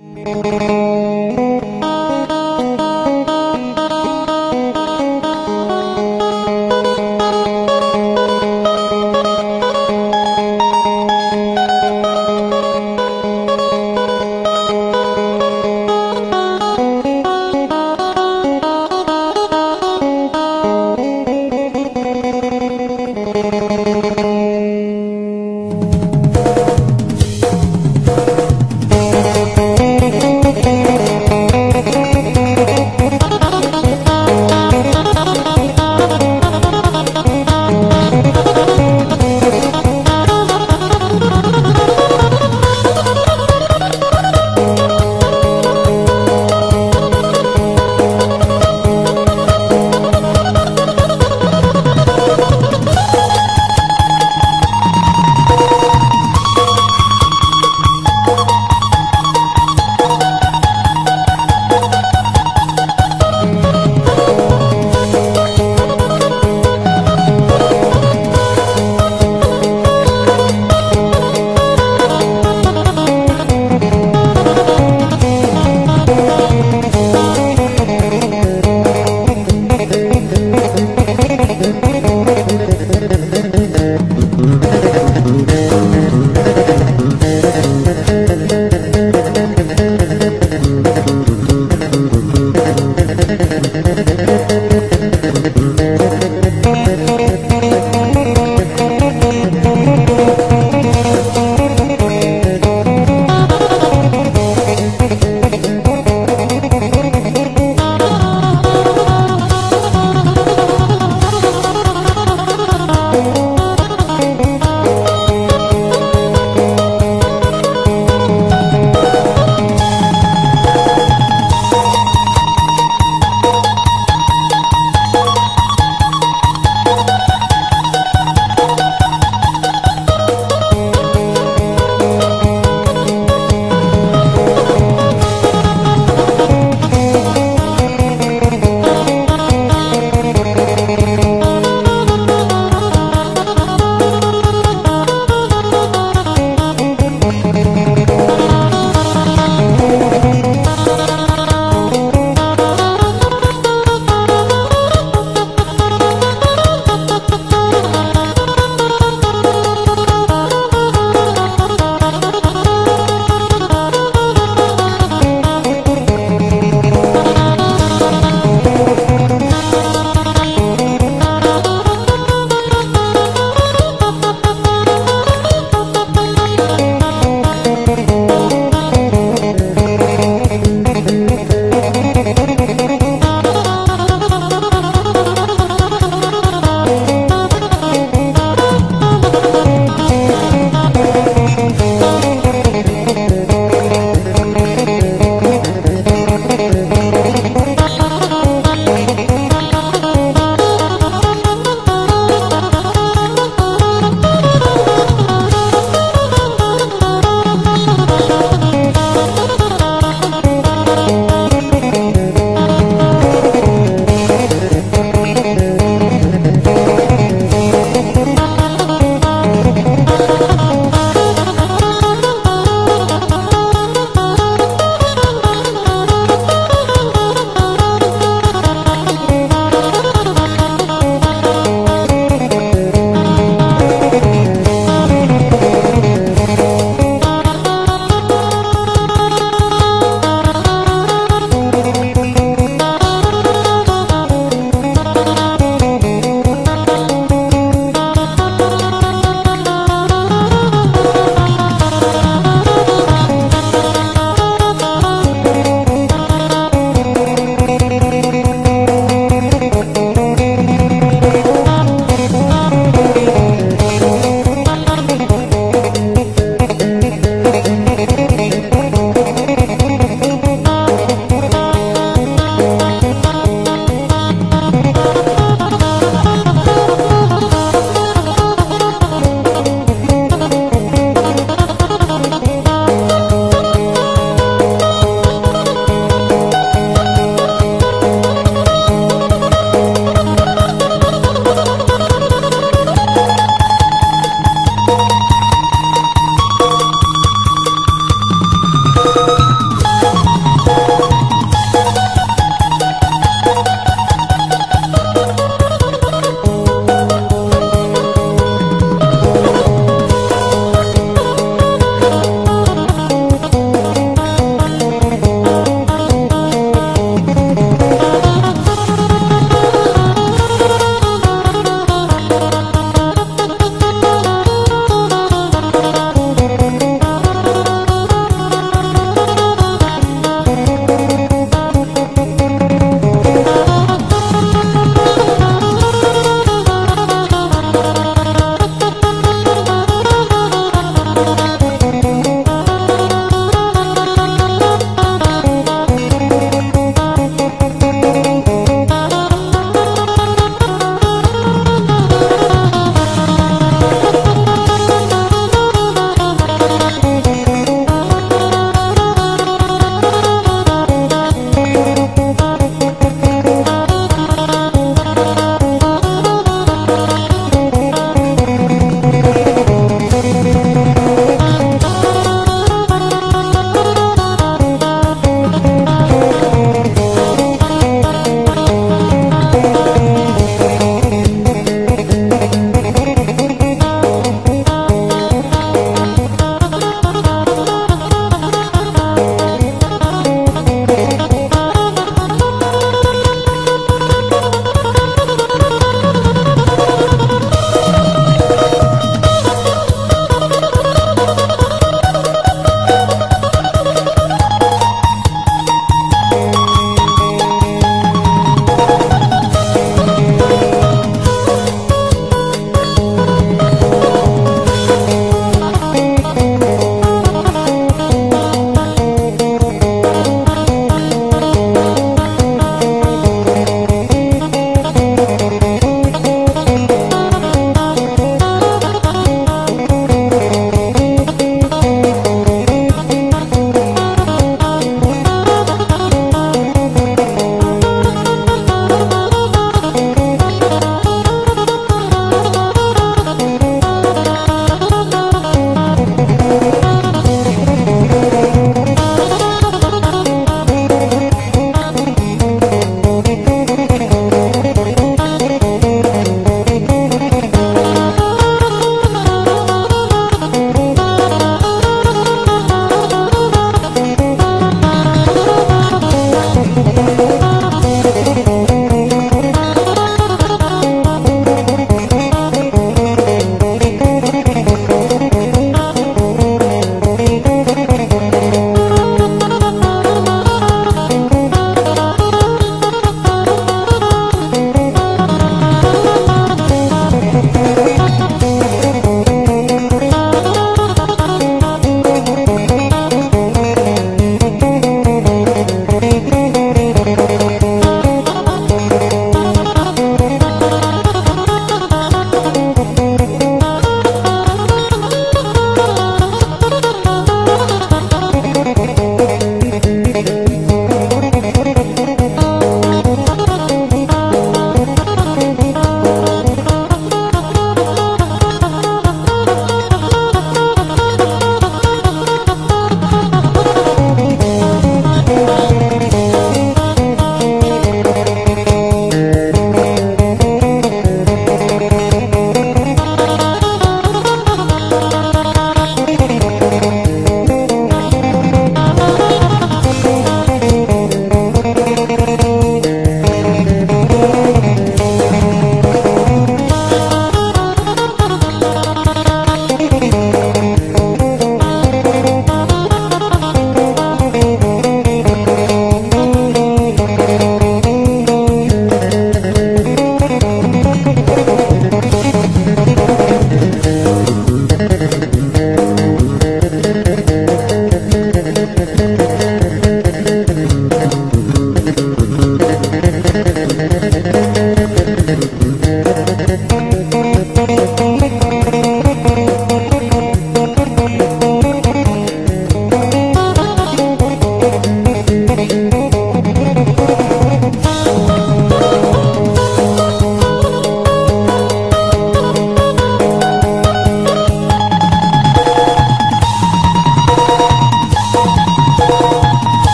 Música